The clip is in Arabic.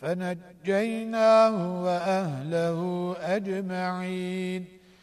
فنجيناه وأهله أجمعين